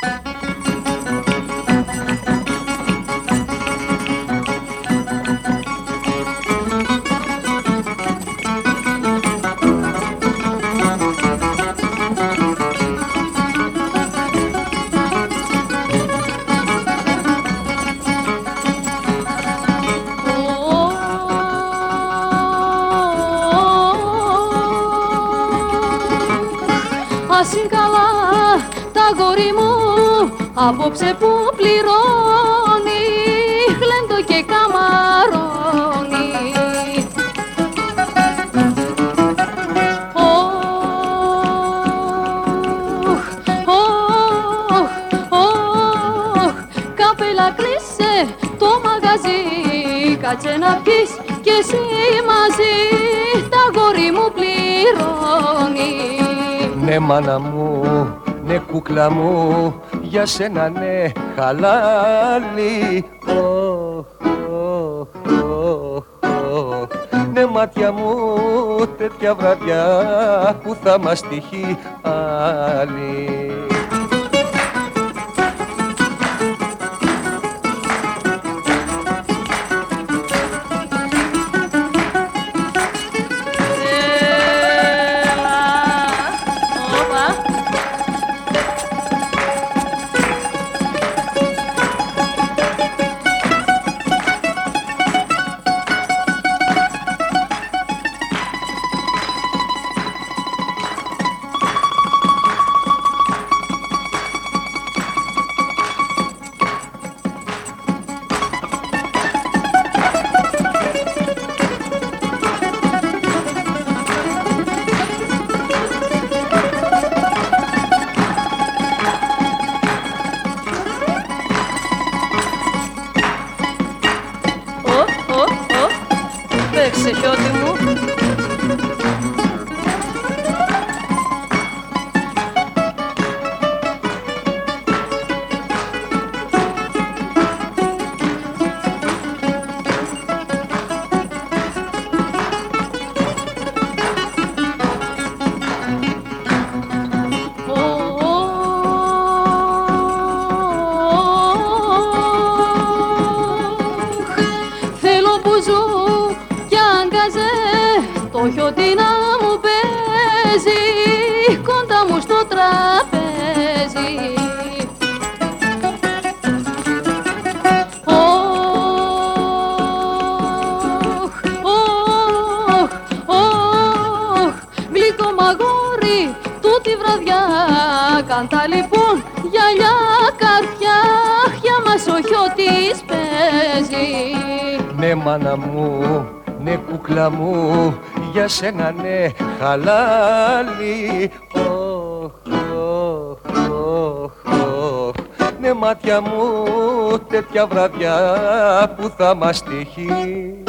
足川たごりも απόψε που πληρώνει γλέντο και καμαρώνει. Ωχ, ωχ, ωχ, καπέλα κλείσε το μαγαζί Κάτσε να πεις και εσύ μαζί τα γόρι μου πληρώνει. Ναι μάνα μου, ναι κούκλα μου, για σένα ναι χαλάλι Οχ, οχ, οχ, οχ. Ναι μάτια μου τέτοια βραδιά που θα μας τύχει άλλη Seçiyor değil mi bu? Oh, oh, το χιότι να μου παίζει κοντά μου στο τραπέζι. Ωχ, ωχ, ωχ, γλυκό μαγόρι τούτη βραδιά Κάντα λοιπόν γυαλιά καρδιά για μας ο χιώτης παίζει Ναι μάνα μου, ναι κούκλα μου, για σένα ναι χαλάλι Οχ, οχ, οχ, οχ. Ναι μάτια μου τέτοια βραδιά που θα μας τύχει άλλη